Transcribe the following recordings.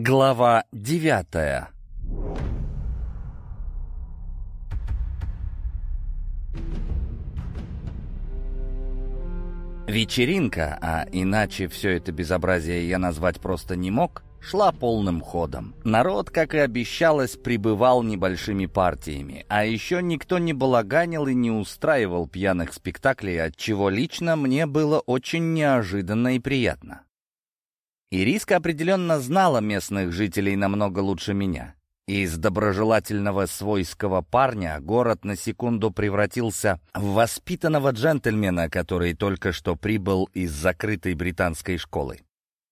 Глава девятая Вечеринка, а иначе все это безобразие я назвать просто не мог, шла полным ходом. Народ, как и обещалось, прибывал небольшими партиями, а еще никто не балаганил и не устраивал пьяных спектаклей, от чего лично мне было очень неожиданно и приятно. Ириска определенно знала местных жителей намного лучше меня. Из доброжелательного свойского парня город на секунду превратился в воспитанного джентльмена, который только что прибыл из закрытой британской школы.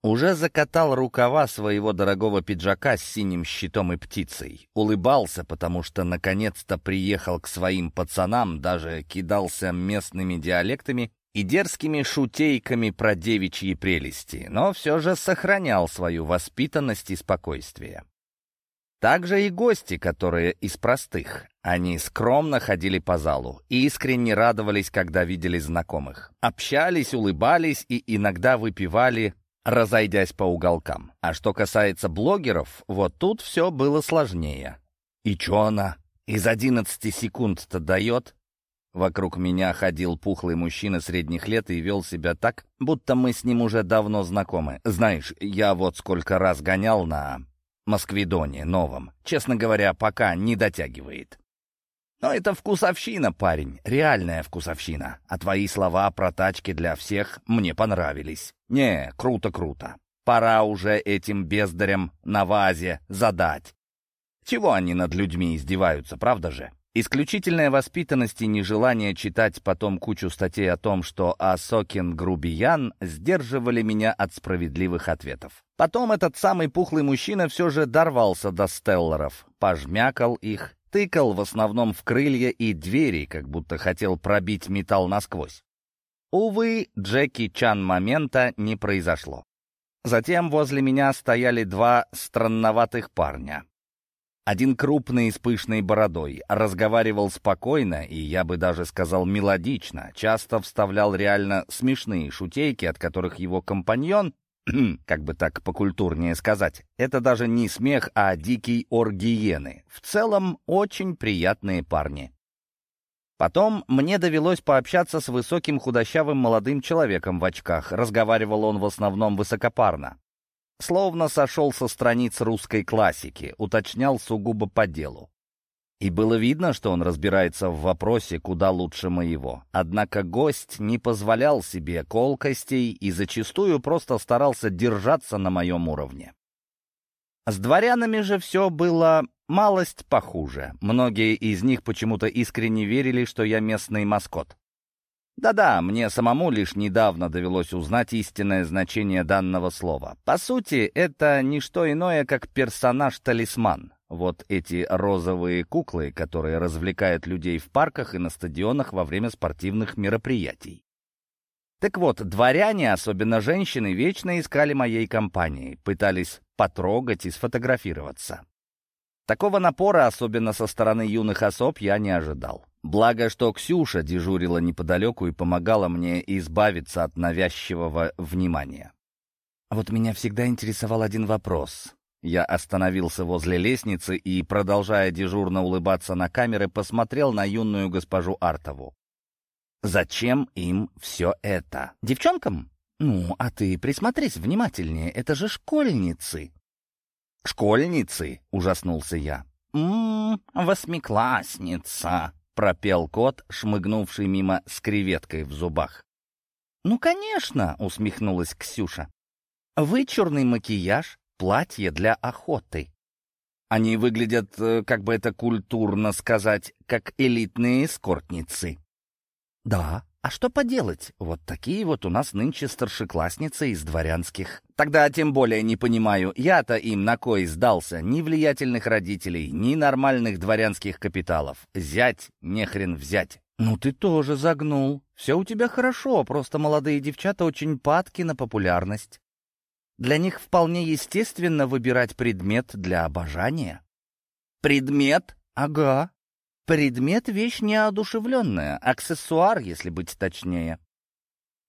Уже закатал рукава своего дорогого пиджака с синим щитом и птицей. Улыбался, потому что наконец-то приехал к своим пацанам, даже кидался местными диалектами и дерзкими шутейками про девичьи прелести, но все же сохранял свою воспитанность и спокойствие. Также и гости, которые из простых. Они скромно ходили по залу, искренне радовались, когда видели знакомых. Общались, улыбались и иногда выпивали, разойдясь по уголкам. А что касается блогеров, вот тут все было сложнее. И чё она? Из 11 секунд-то дает? Вокруг меня ходил пухлый мужчина средних лет и вел себя так, будто мы с ним уже давно знакомы. Знаешь, я вот сколько раз гонял на Москвидоне новом. Честно говоря, пока не дотягивает. Но это вкусовщина, парень, реальная вкусовщина. А твои слова про тачки для всех мне понравились. Не, круто-круто. Пора уже этим бездарям на вазе задать. Чего они над людьми издеваются, правда же? Исключительная воспитанность и нежелание читать потом кучу статей о том, что Асокин грубиян, сдерживали меня от справедливых ответов. Потом этот самый пухлый мужчина все же дорвался до стеллеров, пожмякал их, тыкал в основном в крылья и двери, как будто хотел пробить металл насквозь. Увы, Джеки Чан момента не произошло. Затем возле меня стояли два странноватых парня. Один крупный с пышной бородой, разговаривал спокойно и, я бы даже сказал, мелодично, часто вставлял реально смешные шутейки, от которых его компаньон, как бы так покультурнее сказать, это даже не смех, а дикий ор гиены. В целом, очень приятные парни. Потом мне довелось пообщаться с высоким худощавым молодым человеком в очках. Разговаривал он в основном высокопарно. Словно сошел со страниц русской классики, уточнял сугубо по делу. И было видно, что он разбирается в вопросе куда лучше моего. Однако гость не позволял себе колкостей и зачастую просто старался держаться на моем уровне. С дворянами же все было малость похуже. Многие из них почему-то искренне верили, что я местный маскот. Да-да, мне самому лишь недавно довелось узнать истинное значение данного слова. По сути, это не что иное, как персонаж-талисман. Вот эти розовые куклы, которые развлекают людей в парках и на стадионах во время спортивных мероприятий. Так вот, дворяне, особенно женщины, вечно искали моей компании, пытались потрогать и сфотографироваться. Такого напора, особенно со стороны юных особ, я не ожидал. Благо, что Ксюша дежурила неподалеку и помогала мне избавиться от навязчивого внимания. Вот меня всегда интересовал один вопрос. Я остановился возле лестницы и, продолжая дежурно улыбаться на камеры, посмотрел на юную госпожу Артову. Зачем им все это? Девчонкам? Ну, а ты присмотрись внимательнее, это же школьницы. «Школьницы?» — ужаснулся я. «М-м, восьмиклассница», пропел кот, шмыгнувший мимо с креветкой в зубах. «Ну, конечно!» — усмехнулась Ксюша. «Вычурный макияж, платье для охоты. Они выглядят, э, как бы это культурно сказать, как элитные эскортницы». «Да, а что поделать? Вот такие вот у нас нынче старшеклассницы из дворянских. Тогда тем более не понимаю, я-то им на кой сдался? Ни влиятельных родителей, ни нормальных дворянских капиталов. Зять, нехрен взять. Ну ты тоже загнул. Все у тебя хорошо, просто молодые девчата очень падки на популярность. Для них вполне естественно выбирать предмет для обожания. Предмет? Ага. Предмет — вещь неодушевленная, аксессуар, если быть точнее.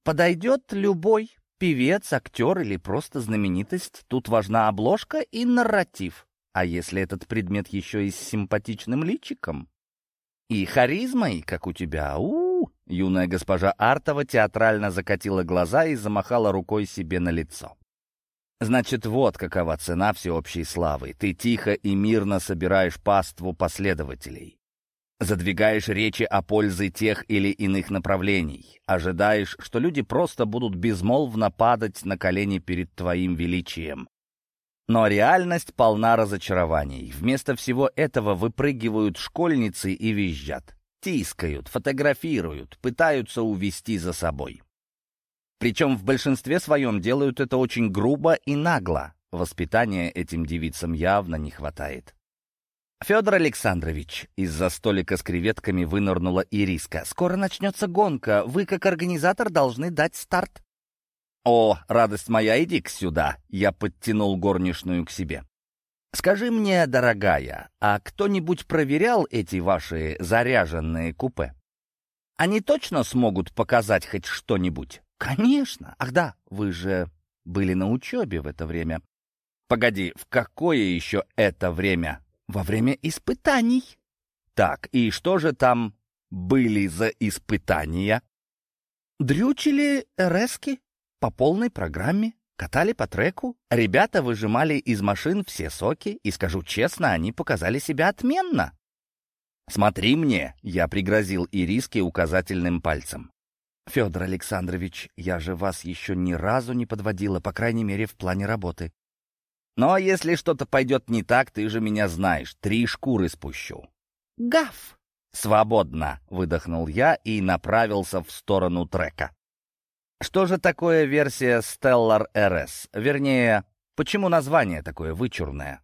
Подойдет любой, певец, актер или просто знаменитость, тут важна обложка и нарратив. А если этот предмет еще и с симпатичным личиком? И харизмой, как у тебя, у, -у, -у Юная госпожа Артова театрально закатила глаза и замахала рукой себе на лицо. Значит, вот какова цена всеобщей славы. Ты тихо и мирно собираешь паству последователей. Задвигаешь речи о пользе тех или иных направлений. Ожидаешь, что люди просто будут безмолвно падать на колени перед твоим величием. Но реальность полна разочарований. Вместо всего этого выпрыгивают школьницы и визжат. Тискают, фотографируют, пытаются увести за собой. Причем в большинстве своем делают это очень грубо и нагло. Воспитания этим девицам явно не хватает. «Федор Александрович», — из-за столика с креветками вынырнула Ириска, «скоро начнется гонка. Вы, как организатор, должны дать старт». «О, радость моя, иди-ка сюда!» — я подтянул горничную к себе. «Скажи мне, дорогая, а кто-нибудь проверял эти ваши заряженные купе? Они точно смогут показать хоть что-нибудь?» «Конечно! Ах да, вы же были на учебе в это время». «Погоди, в какое еще это время?» «Во время испытаний». «Так, и что же там были за испытания?» «Дрючили РСки по полной программе, катали по треку. Ребята выжимали из машин все соки, и, скажу честно, они показали себя отменно». «Смотри мне!» — я пригрозил Ириске указательным пальцем. «Федор Александрович, я же вас еще ни разу не подводила, по крайней мере, в плане работы. Но если что-то пойдет не так, ты же меня знаешь, три шкуры спущу». «Гав!» «Свободно!» — выдохнул я и направился в сторону трека. Что же такое версия Stellar RS? Вернее, почему название такое вычурное?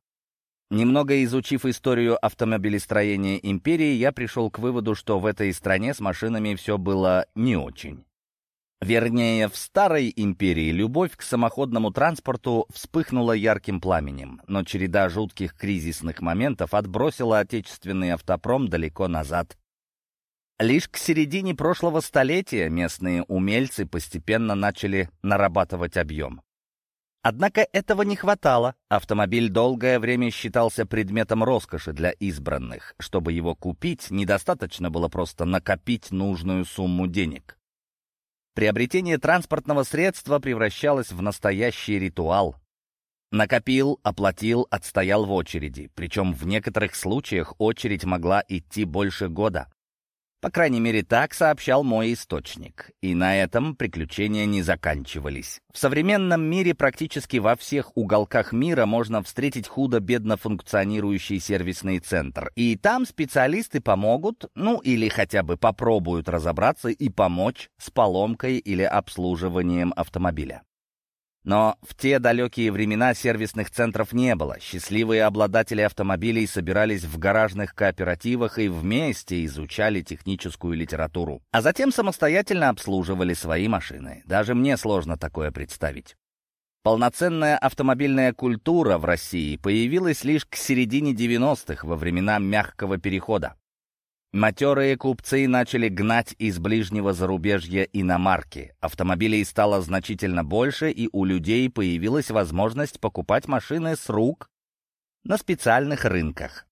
Немного изучив историю автомобилестроения империи, я пришел к выводу, что в этой стране с машинами все было не очень. Вернее, в старой империи любовь к самоходному транспорту вспыхнула ярким пламенем, но череда жутких кризисных моментов отбросила отечественный автопром далеко назад. Лишь к середине прошлого столетия местные умельцы постепенно начали нарабатывать объем. Однако этого не хватало. Автомобиль долгое время считался предметом роскоши для избранных. Чтобы его купить, недостаточно было просто накопить нужную сумму денег. Приобретение транспортного средства превращалось в настоящий ритуал. Накопил, оплатил, отстоял в очереди. Причем в некоторых случаях очередь могла идти больше года. По крайней мере, так сообщал мой источник. И на этом приключения не заканчивались. В современном мире практически во всех уголках мира можно встретить худо-бедно функционирующий сервисный центр. И там специалисты помогут, ну или хотя бы попробуют разобраться и помочь с поломкой или обслуживанием автомобиля. Но в те далекие времена сервисных центров не было. Счастливые обладатели автомобилей собирались в гаражных кооперативах и вместе изучали техническую литературу. А затем самостоятельно обслуживали свои машины. Даже мне сложно такое представить. Полноценная автомобильная культура в России появилась лишь к середине 90-х, во времена мягкого перехода. Матерые купцы начали гнать из ближнего зарубежья иномарки. Автомобилей стало значительно больше, и у людей появилась возможность покупать машины с рук на специальных рынках.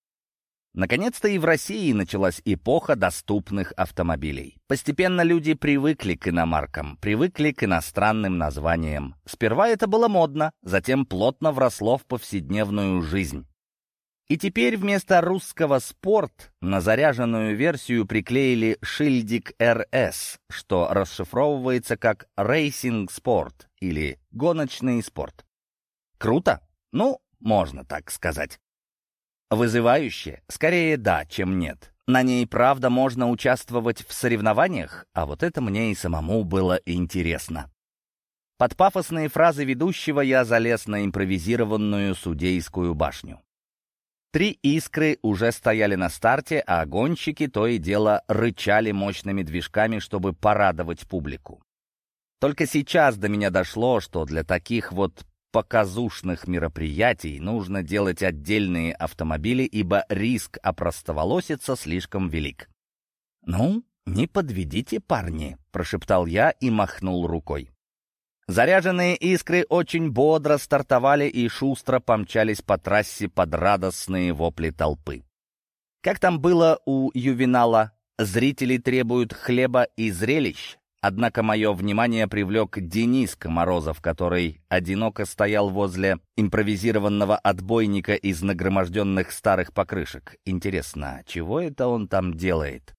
Наконец-то и в России началась эпоха доступных автомобилей. Постепенно люди привыкли к иномаркам, привыкли к иностранным названиям. Сперва это было модно, затем плотно вросло в повседневную жизнь. И теперь вместо русского «спорт» на заряженную версию приклеили шильдик «RS», что расшифровывается как «racing sport» или «гоночный спорт». Круто? Ну, можно так сказать. Вызывающе? Скорее да, чем нет. На ней, правда, можно участвовать в соревнованиях, а вот это мне и самому было интересно. Под пафосные фразы ведущего я залез на импровизированную судейскую башню. Три искры уже стояли на старте, а гонщики то и дело рычали мощными движками, чтобы порадовать публику. Только сейчас до меня дошло, что для таких вот показушных мероприятий нужно делать отдельные автомобили, ибо риск опростоволоситься слишком велик. «Ну, не подведите, парни», — прошептал я и махнул рукой. Заряженные искры очень бодро стартовали и шустро помчались по трассе под радостные вопли толпы. Как там было у Ювенала, зрители требуют хлеба и зрелищ, Однако мое внимание привлек Денис Морозов, который одиноко стоял возле импровизированного отбойника из нагроможденных старых покрышек. Интересно, чего это он там делает?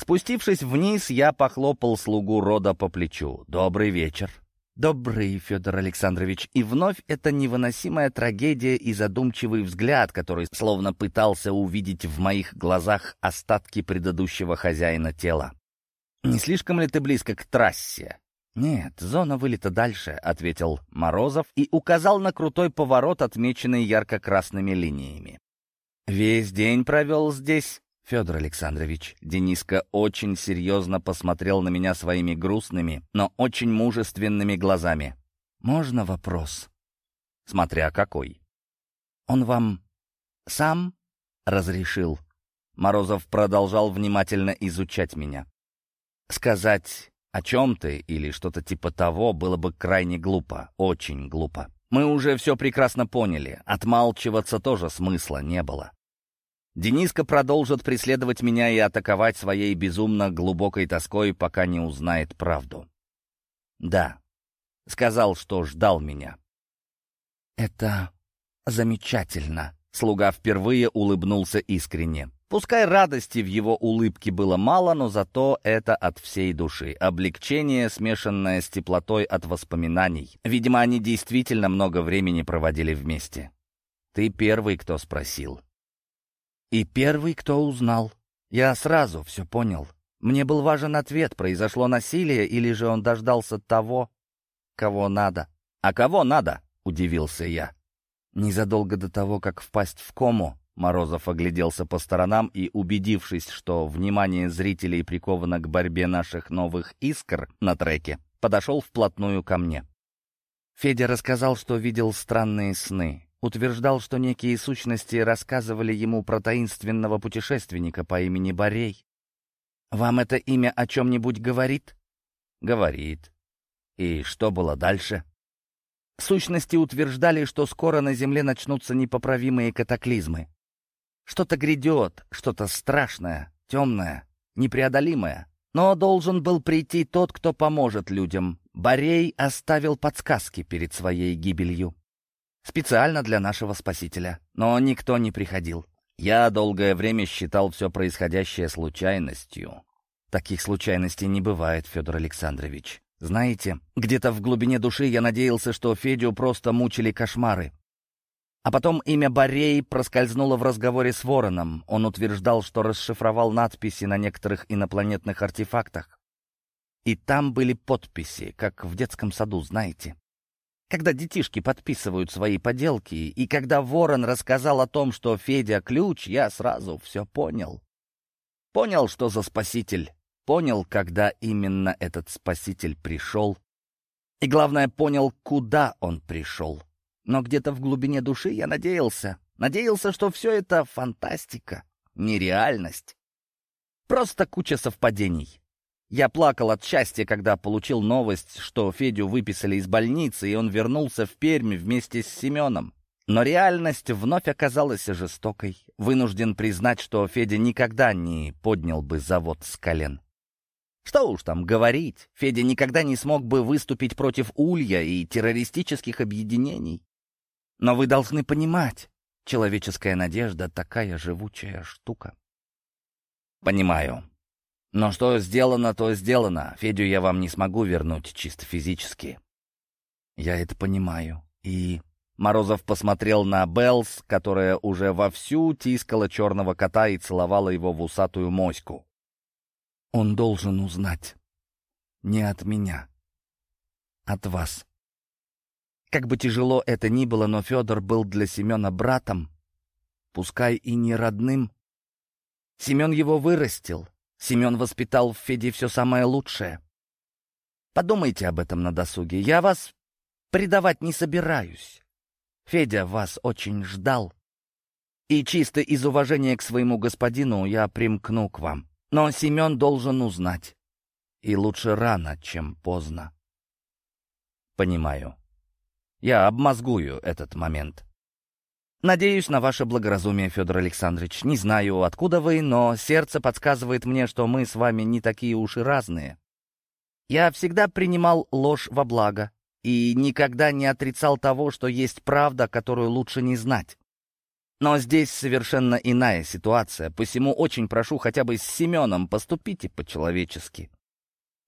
Спустившись вниз, я похлопал слугу рода по плечу. «Добрый вечер». «Добрый, Федор Александрович». И вновь эта невыносимая трагедия и задумчивый взгляд, который словно пытался увидеть в моих глазах остатки предыдущего хозяина тела. «Не слишком ли ты близко к трассе?» «Нет, зона вылета дальше», — ответил Морозов и указал на крутой поворот, отмеченный ярко-красными линиями. «Весь день провел здесь?» «Федор Александрович», Дениска очень серьезно посмотрел на меня своими грустными, но очень мужественными глазами. «Можно вопрос?» «Смотря какой». «Он вам сам разрешил?» Морозов продолжал внимательно изучать меня. Сказать о чем ты или что-то типа того было бы крайне глупо, очень глупо. Мы уже все прекрасно поняли, отмалчиваться тоже смысла не было. Дениска продолжит преследовать меня и атаковать своей безумно глубокой тоской, пока не узнает правду. Да, сказал, что ждал меня. Это замечательно. Слуга впервые улыбнулся искренне. Пускай радости в его улыбке было мало, но зато это от всей души. Облегчение, смешанное с теплотой от воспоминаний. Видимо, они действительно много времени проводили вместе. Ты первый, кто спросил. И первый, кто узнал. Я сразу все понял. Мне был важен ответ, произошло насилие или же он дождался того, кого надо. «А кого надо?» — удивился я. Незадолго до того, как впасть в кому, Морозов огляделся по сторонам и, убедившись, что внимание зрителей приковано к борьбе наших новых искр на треке, подошел вплотную ко мне. Федя рассказал, что видел странные сны. Утверждал, что некие сущности рассказывали ему про таинственного путешественника по имени Борей. «Вам это имя о чем-нибудь говорит?» «Говорит». «И что было дальше?» Сущности утверждали, что скоро на Земле начнутся непоправимые катаклизмы. Что-то грядет, что-то страшное, темное, непреодолимое. Но должен был прийти тот, кто поможет людям. Борей оставил подсказки перед своей гибелью. Специально для нашего спасителя. Но никто не приходил. Я долгое время считал все происходящее случайностью. Таких случайностей не бывает, Федор Александрович. Знаете, где-то в глубине души я надеялся, что Федю просто мучили кошмары. А потом имя Борей проскользнуло в разговоре с Вороном. Он утверждал, что расшифровал надписи на некоторых инопланетных артефактах. И там были подписи, как в детском саду, знаете. Когда детишки подписывают свои поделки, и когда Ворон рассказал о том, что Федя ключ, я сразу все понял. Понял, что за спаситель. Понял, когда именно этот спаситель пришел. И главное, понял, куда он пришел. Но где-то в глубине души я надеялся. Надеялся, что все это фантастика, нереальность. Просто куча совпадений. Я плакал от счастья, когда получил новость, что Федю выписали из больницы, и он вернулся в Пермь вместе с Семеном. Но реальность вновь оказалась жестокой. Вынужден признать, что Федя никогда не поднял бы завод с колен. Что уж там говорить, Федя никогда не смог бы выступить против Улья и террористических объединений. Но вы должны понимать, человеческая надежда — такая живучая штука. Понимаю. Но что сделано, то сделано. Федю я вам не смогу вернуть чисто физически. Я это понимаю. И... Морозов посмотрел на Беллс, которая уже вовсю тискала черного кота и целовала его в усатую моську. Он должен узнать. Не от меня. От вас. Как бы тяжело это ни было, но Федор был для Семена братом, пускай и не родным. Семен его вырастил, Семен воспитал в Феде все самое лучшее. Подумайте об этом на досуге. Я вас предавать не собираюсь. Федя вас очень ждал. И чисто из уважения к своему господину я примкну к вам. Но Семен должен узнать. И лучше рано, чем поздно. Понимаю. Я обмозгую этот момент. Надеюсь на ваше благоразумие, Федор Александрович. Не знаю, откуда вы, но сердце подсказывает мне, что мы с вами не такие уж и разные. Я всегда принимал ложь во благо и никогда не отрицал того, что есть правда, которую лучше не знать. Но здесь совершенно иная ситуация, посему очень прошу хотя бы с Семеном поступите по-человечески.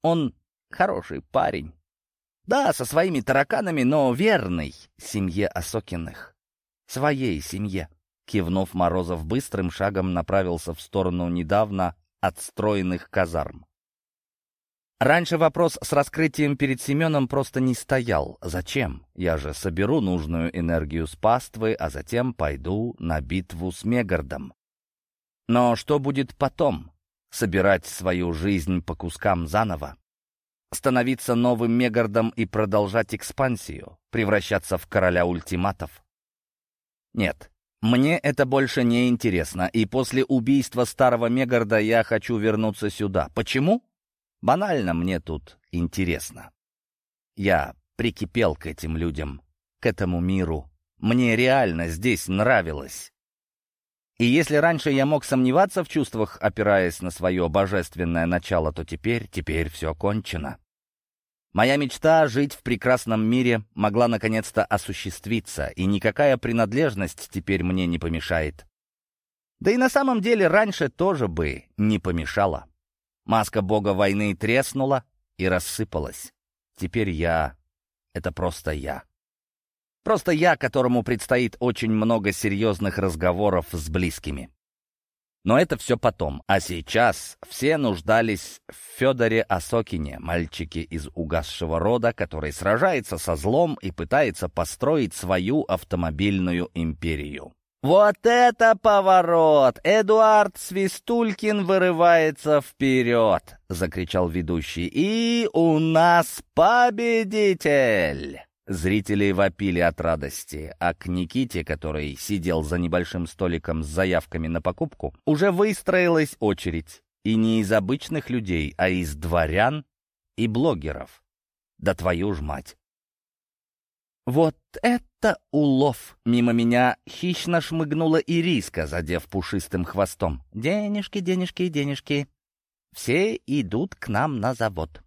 Он хороший парень. Да, со своими тараканами, но верный семье Осокиных. Своей семье. Кивнув, Морозов быстрым шагом направился в сторону недавно отстроенных казарм. Раньше вопрос с раскрытием перед Семеном просто не стоял. Зачем? Я же соберу нужную энергию с паствы, а затем пойду на битву с Мегардом. Но что будет потом? Собирать свою жизнь по кускам заново? Становиться новым Мегардом и продолжать экспансию? Превращаться в короля ультиматов? Нет, мне это больше не интересно, и после убийства старого Мегарда я хочу вернуться сюда. Почему? Банально мне тут интересно. Я прикипел к этим людям, к этому миру. Мне реально здесь нравилось. И если раньше я мог сомневаться в чувствах, опираясь на свое божественное начало, то теперь, теперь все кончено. Моя мечта жить в прекрасном мире могла наконец-то осуществиться, и никакая принадлежность теперь мне не помешает. Да и на самом деле раньше тоже бы не помешала. Маска бога войны треснула и рассыпалась. Теперь я — это просто я. Просто я, которому предстоит очень много серьезных разговоров с близкими. Но это все потом. А сейчас все нуждались в Федоре Осокине, мальчике из угасшего рода, который сражается со злом и пытается построить свою автомобильную империю. «Вот это поворот! Эдуард Свистулькин вырывается вперед!» — закричал ведущий. «И у нас победитель!» Зрители вопили от радости, а к Никите, который сидел за небольшим столиком с заявками на покупку, уже выстроилась очередь. И не из обычных людей, а из дворян и блогеров. Да твою ж мать! «Вот это улов!» Мимо меня хищно шмыгнула ириска, задев пушистым хвостом. «Денежки, денежки, денежки!» Все идут к нам на завод.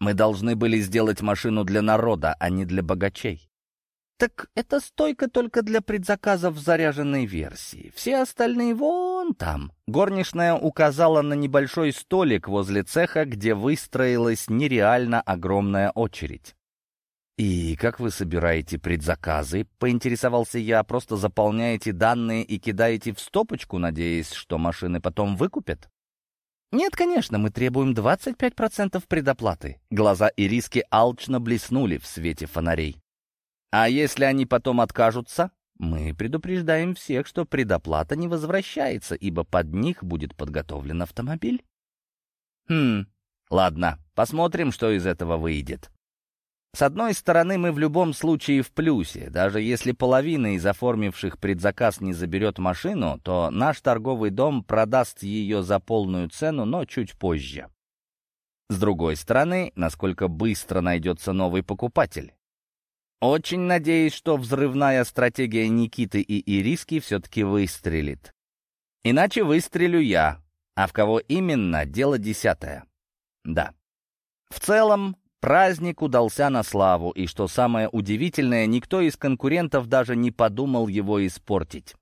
Мы должны были сделать машину для народа, а не для богачей. Так это стойка только для предзаказов заряженной версии. Все остальные вон там. Горничная указала на небольшой столик возле цеха, где выстроилась нереально огромная очередь. «И как вы собираете предзаказы?» — поинтересовался я. «Просто заполняете данные и кидаете в стопочку, надеясь, что машины потом выкупят?» «Нет, конечно, мы требуем 25% предоплаты». Глаза Ириски алчно блеснули в свете фонарей. «А если они потом откажутся?» «Мы предупреждаем всех, что предоплата не возвращается, ибо под них будет подготовлен автомобиль». «Хм, ладно, посмотрим, что из этого выйдет». С одной стороны, мы в любом случае в плюсе. Даже если половина из оформивших предзаказ не заберет машину, то наш торговый дом продаст ее за полную цену, но чуть позже. С другой стороны, насколько быстро найдется новый покупатель. Очень надеюсь, что взрывная стратегия Никиты и Ириски все-таки выстрелит. Иначе выстрелю я, а в кого именно, дело десятое. Да. В целом, Праздник удался на славу, и, что самое удивительное, никто из конкурентов даже не подумал его испортить.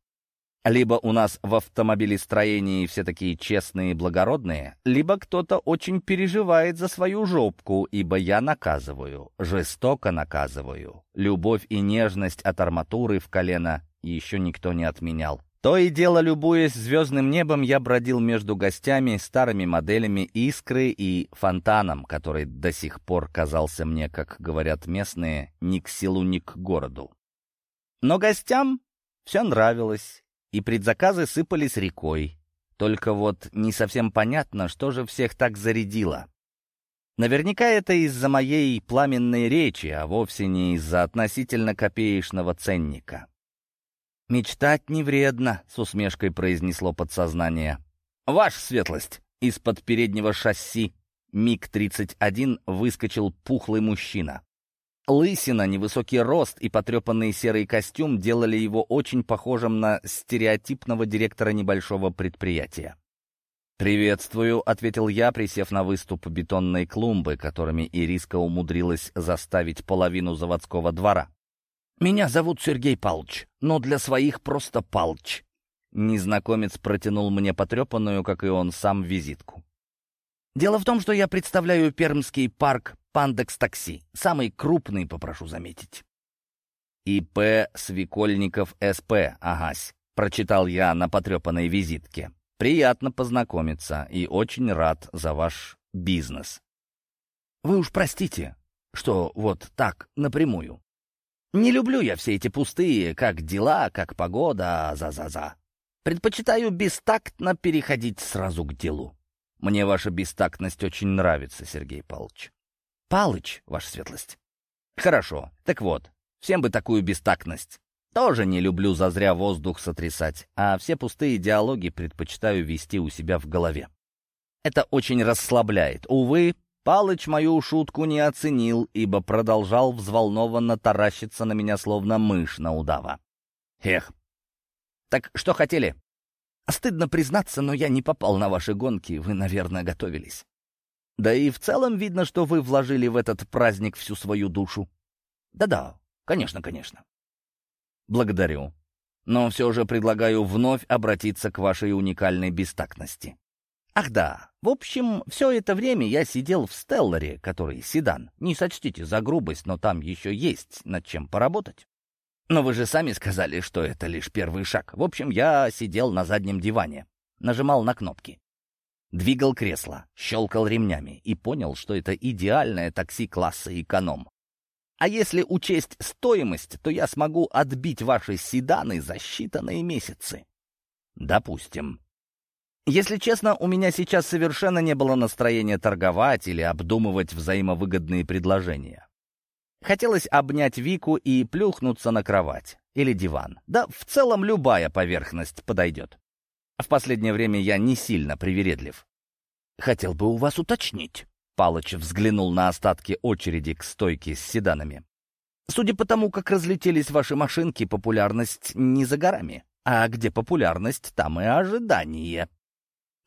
Либо у нас в автомобилестроении все такие честные и благородные, либо кто-то очень переживает за свою жопку, ибо я наказываю, жестоко наказываю. Любовь и нежность от арматуры в колено еще никто не отменял. То и дело, любуясь звездным небом, я бродил между гостями, старыми моделями «Искры» и «Фонтаном», который до сих пор казался мне, как говорят местные, ни к селу, ни к городу. Но гостям все нравилось, и предзаказы сыпались рекой. Только вот не совсем понятно, что же всех так зарядило. Наверняка это из-за моей пламенной речи, а вовсе не из-за относительно копеечного ценника. «Мечтать не вредно», — с усмешкой произнесло подсознание. «Ваша светлость!» Из-под переднего шасси МиГ-31 выскочил пухлый мужчина. Лысина, невысокий рост и потрепанный серый костюм делали его очень похожим на стереотипного директора небольшого предприятия. «Приветствую», — ответил я, присев на выступ бетонной клумбы, которыми Ириска умудрилась заставить половину заводского двора. «Меня зовут Сергей Палч, но для своих просто Палч». Незнакомец протянул мне потрепанную, как и он сам, визитку. «Дело в том, что я представляю Пермский парк Пандекс Такси. Самый крупный, попрошу заметить. ИП Свекольников СП, агась, прочитал я на потрепанной визитке. Приятно познакомиться и очень рад за ваш бизнес. Вы уж простите, что вот так, напрямую. Не люблю я все эти пустые, как дела, как погода, за-за-за. Предпочитаю бестактно переходить сразу к делу. Мне ваша бестактность очень нравится, Сергей Павлович. Палыч, ваша светлость. Хорошо. Так вот, всем бы такую бестактность. Тоже не люблю зазря воздух сотрясать, а все пустые диалоги предпочитаю вести у себя в голове. Это очень расслабляет. Увы, Палыч мою шутку не оценил, ибо продолжал взволнованно таращиться на меня, словно мышь на удава. Эх. Так что хотели? Стыдно признаться, но я не попал на ваши гонки, вы, наверное, готовились. Да и в целом видно, что вы вложили в этот праздник всю свою душу. Да-да, конечно, конечно. Благодарю. Но все же предлагаю вновь обратиться к вашей уникальной бестактности. Ах да, в общем, все это время я сидел в Стелларе, который седан. Не сочтите за грубость, но там еще есть над чем поработать. Но вы же сами сказали, что это лишь первый шаг. В общем, я сидел на заднем диване, нажимал на кнопки. Двигал кресло, щелкал ремнями и понял, что это идеальное такси класса эконом. А если учесть стоимость, то я смогу отбить ваши седаны за считанные месяцы. Допустим. Если честно, у меня сейчас совершенно не было настроения торговать или обдумывать взаимовыгодные предложения. Хотелось обнять Вику и плюхнуться на кровать или диван. Да, в целом любая поверхность подойдет. В последнее время я не сильно привередлив. Хотел бы у вас уточнить. Палыч взглянул на остатки очереди к стойке с седанами. Судя по тому, как разлетелись ваши машинки, популярность не за горами. А где популярность, там и ожидание.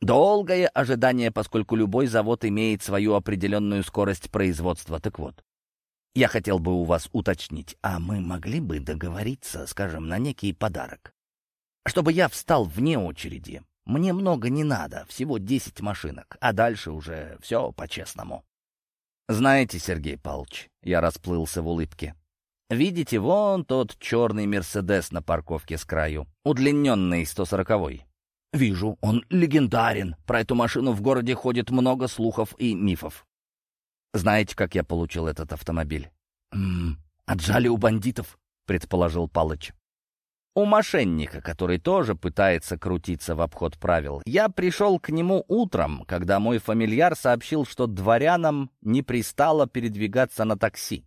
Долгое ожидание, поскольку любой завод имеет свою определенную скорость производства. Так вот, я хотел бы у вас уточнить, а мы могли бы договориться, скажем, на некий подарок? чтобы я встал вне очереди. Мне много не надо, всего десять машинок, а дальше уже все по-честному. Знаете, Сергей Павлович, я расплылся в улыбке. Видите, вон тот черный «Мерседес» на парковке с краю, удлиненный 140-й. Вижу, он легендарен. Про эту машину в городе ходит много слухов и мифов. Знаете, как я получил этот автомобиль? «М -м, «Отжали у бандитов», — предположил Палыч у мошенника, который тоже пытается крутиться в обход правил. Я пришел к нему утром, когда мой фамильяр сообщил, что дворянам не пристало передвигаться на такси.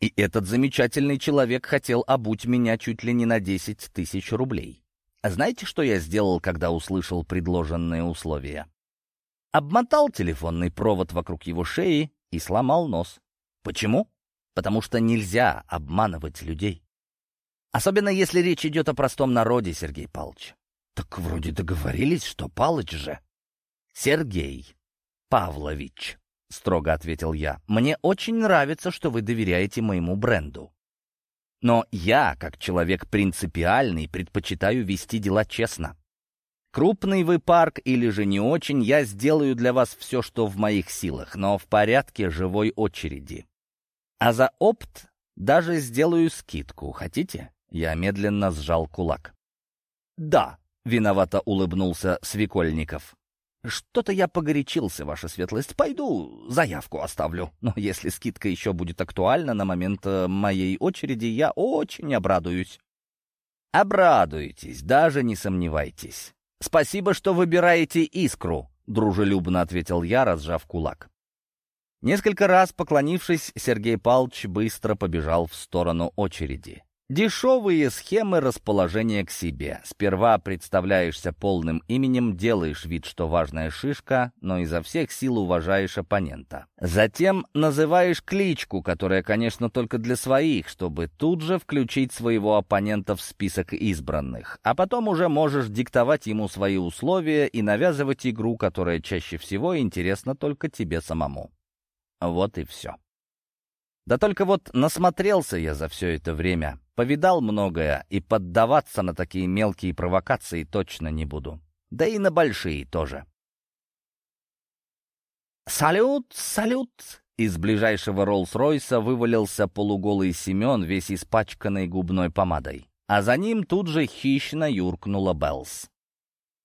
И этот замечательный человек хотел обуть меня чуть ли не на 10 тысяч рублей. А знаете, что я сделал, когда услышал предложенные условия? Обмотал телефонный провод вокруг его шеи и сломал нос. Почему? Потому что нельзя обманывать людей. Особенно если речь идет о простом народе, Сергей Павлович. Так вроде договорились, что Палыч же. Сергей Павлович, строго ответил я, мне очень нравится, что вы доверяете моему бренду. Но я, как человек принципиальный, предпочитаю вести дела честно. Крупный вы парк или же не очень, я сделаю для вас все, что в моих силах, но в порядке живой очереди. А за опт даже сделаю скидку. Хотите? Я медленно сжал кулак. «Да», — виновато улыбнулся Свекольников. «Что-то я погорячился, ваша светлость. Пойду заявку оставлю. Но если скидка еще будет актуальна на момент э, моей очереди, я очень обрадуюсь». «Обрадуетесь, даже не сомневайтесь. Спасибо, что выбираете искру», — дружелюбно ответил я, разжав кулак. Несколько раз поклонившись, Сергей Павлович быстро побежал в сторону очереди. Дешевые схемы расположения к себе. Сперва представляешься полным именем, делаешь вид, что важная шишка, но изо всех сил уважаешь оппонента. Затем называешь кличку, которая, конечно, только для своих, чтобы тут же включить своего оппонента в список избранных. А потом уже можешь диктовать ему свои условия и навязывать игру, которая чаще всего интересна только тебе самому. Вот и все. Да только вот насмотрелся я за все это время. Повидал многое, и поддаваться на такие мелкие провокации точно не буду. Да и на большие тоже. «Салют, салют!» Из ближайшего Роллс-Ройса вывалился полуголый Семен, весь испачканный губной помадой. А за ним тут же хищно юркнула Беллс.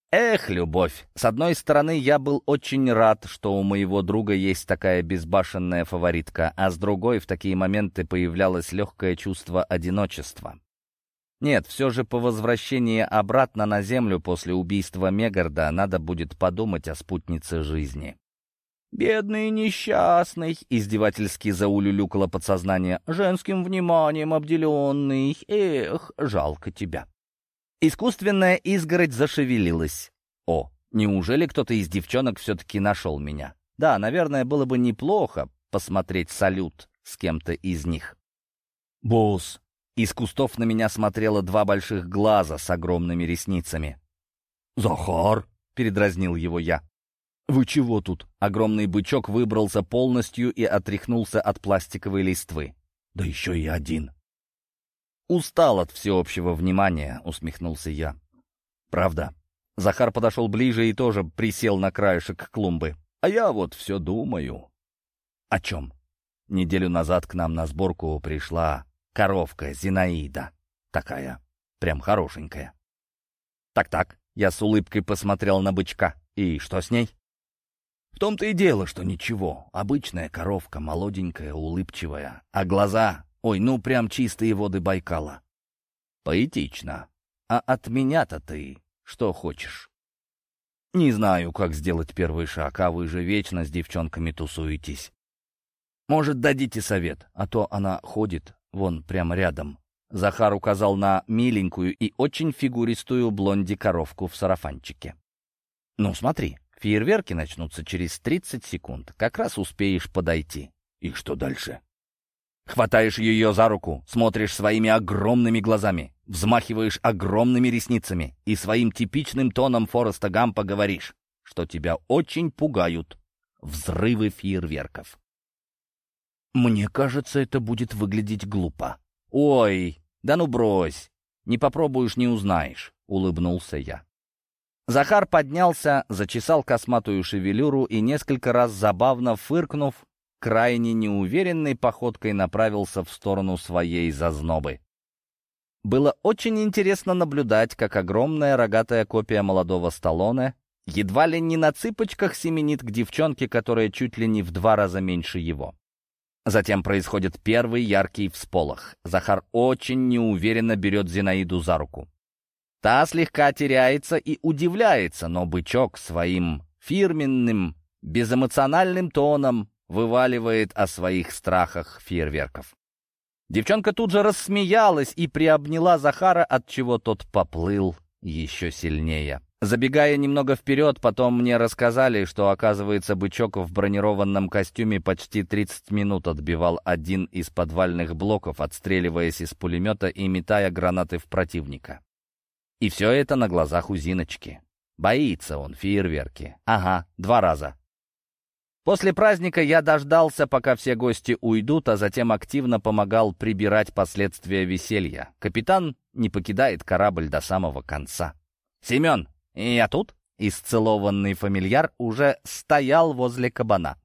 Эх, любовь! С одной стороны, я был очень рад, что у моего друга есть такая безбашенная фаворитка, а с другой, в такие моменты появлялось легкое чувство одиночества. Нет, все же по возвращении обратно на Землю после убийства Мегарда надо будет подумать о спутнице жизни. «Бедный несчастный!» — издевательски заулюлюкало подсознание. «Женским вниманием обделенный! Эх, жалко тебя!» Искусственная изгородь зашевелилась. О, неужели кто-то из девчонок все-таки нашел меня? Да, наверное, было бы неплохо посмотреть салют с кем-то из них. «Босс!» Из кустов на меня смотрело два больших глаза с огромными ресницами. «Захар!» — передразнил его я. «Вы чего тут?» Огромный бычок выбрался полностью и отряхнулся от пластиковой листвы. «Да еще и один!» «Устал от всеобщего внимания», — усмехнулся я. «Правда». Захар подошел ближе и тоже присел на краешек клумбы. «А я вот все думаю». «О чем?» Неделю назад к нам на сборку пришла коровка Зинаида. Такая, прям хорошенькая. «Так-так», — я с улыбкой посмотрел на бычка. «И что с ней?» В том-то и дело, что ничего. Обычная коровка, молоденькая, улыбчивая. А глаза Ой, ну прям чистые воды Байкала. Поэтично. А от меня-то ты что хочешь? Не знаю, как сделать первый шаг, а вы же вечно с девчонками тусуетесь. Может, дадите совет, а то она ходит вон прямо рядом. Захар указал на миленькую и очень фигуристую блонди-коровку в сарафанчике. «Ну, смотри, фейерверки начнутся через 30 секунд. Как раз успеешь подойти. И что дальше?» Хватаешь ее за руку, смотришь своими огромными глазами, взмахиваешь огромными ресницами и своим типичным тоном Фореста Гампа говоришь, что тебя очень пугают взрывы фейерверков. Мне кажется, это будет выглядеть глупо. Ой, да ну брось, не попробуешь, не узнаешь, улыбнулся я. Захар поднялся, зачесал косматую шевелюру и несколько раз забавно фыркнув, крайне неуверенной походкой направился в сторону своей зазнобы. Было очень интересно наблюдать, как огромная рогатая копия молодого Сталлоне едва ли не на цыпочках семенит к девчонке, которая чуть ли не в два раза меньше его. Затем происходит первый яркий всполох. Захар очень неуверенно берет Зинаиду за руку. Та слегка теряется и удивляется, но бычок своим фирменным, безэмоциональным тоном вываливает о своих страхах фейерверков. Девчонка тут же рассмеялась и приобняла Захара, от чего тот поплыл еще сильнее. Забегая немного вперед, потом мне рассказали, что, оказывается, бычок в бронированном костюме почти 30 минут отбивал один из подвальных блоков, отстреливаясь из пулемета и метая гранаты в противника. И все это на глазах у Зиночки. Боится он фейерверки. Ага, два раза. После праздника я дождался, пока все гости уйдут, а затем активно помогал прибирать последствия веселья. Капитан не покидает корабль до самого конца. «Семен, я тут?» Исцелованный фамильяр уже стоял возле кабана.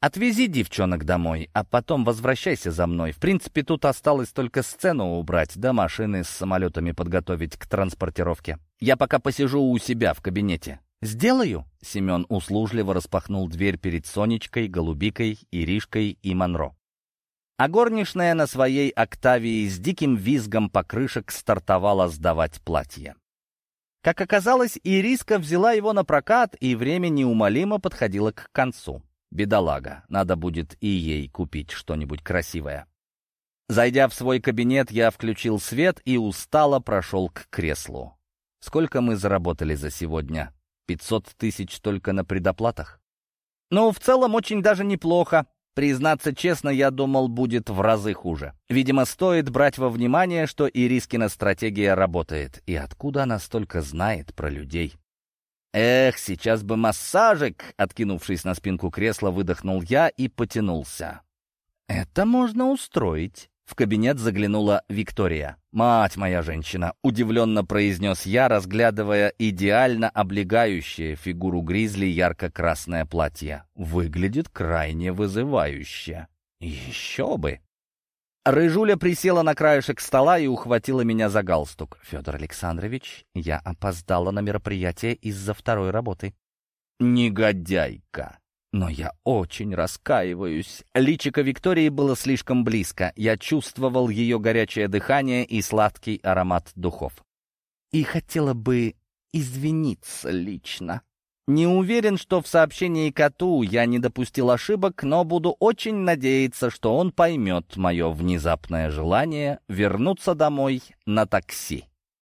«Отвези девчонок домой, а потом возвращайся за мной. В принципе, тут осталось только сцену убрать, да машины с самолетами подготовить к транспортировке. Я пока посижу у себя в кабинете. «Сделаю!» — Семен услужливо распахнул дверь перед Сонечкой, Голубикой, Иришкой и Монро. А горничная на своей октавии с диким визгом покрышек стартовала сдавать платье. Как оказалось, Ириска взяла его на прокат, и время неумолимо подходило к концу. Бедолага, надо будет и ей купить что-нибудь красивое. Зайдя в свой кабинет, я включил свет и устало прошел к креслу. Сколько мы заработали за сегодня? Пятьсот тысяч только на предоплатах? Ну, в целом, очень даже неплохо. Признаться честно, я думал, будет в разы хуже. Видимо, стоит брать во внимание, что Ирискина стратегия работает. И откуда она столько знает про людей? «Эх, сейчас бы массажик!» Откинувшись на спинку кресла, выдохнул я и потянулся. «Это можно устроить». В кабинет заглянула Виктория. «Мать моя женщина!» — удивленно произнес я, разглядывая идеально облегающее фигуру Гризли ярко-красное платье. «Выглядит крайне вызывающе». «Еще бы!» Рыжуля присела на краешек стола и ухватила меня за галстук. «Федор Александрович, я опоздала на мероприятие из-за второй работы». «Негодяйка!» Но я очень раскаиваюсь. Личико Виктории было слишком близко. Я чувствовал ее горячее дыхание и сладкий аромат духов. И хотела бы извиниться лично. Не уверен, что в сообщении коту я не допустил ошибок, но буду очень надеяться, что он поймет мое внезапное желание вернуться домой на такси.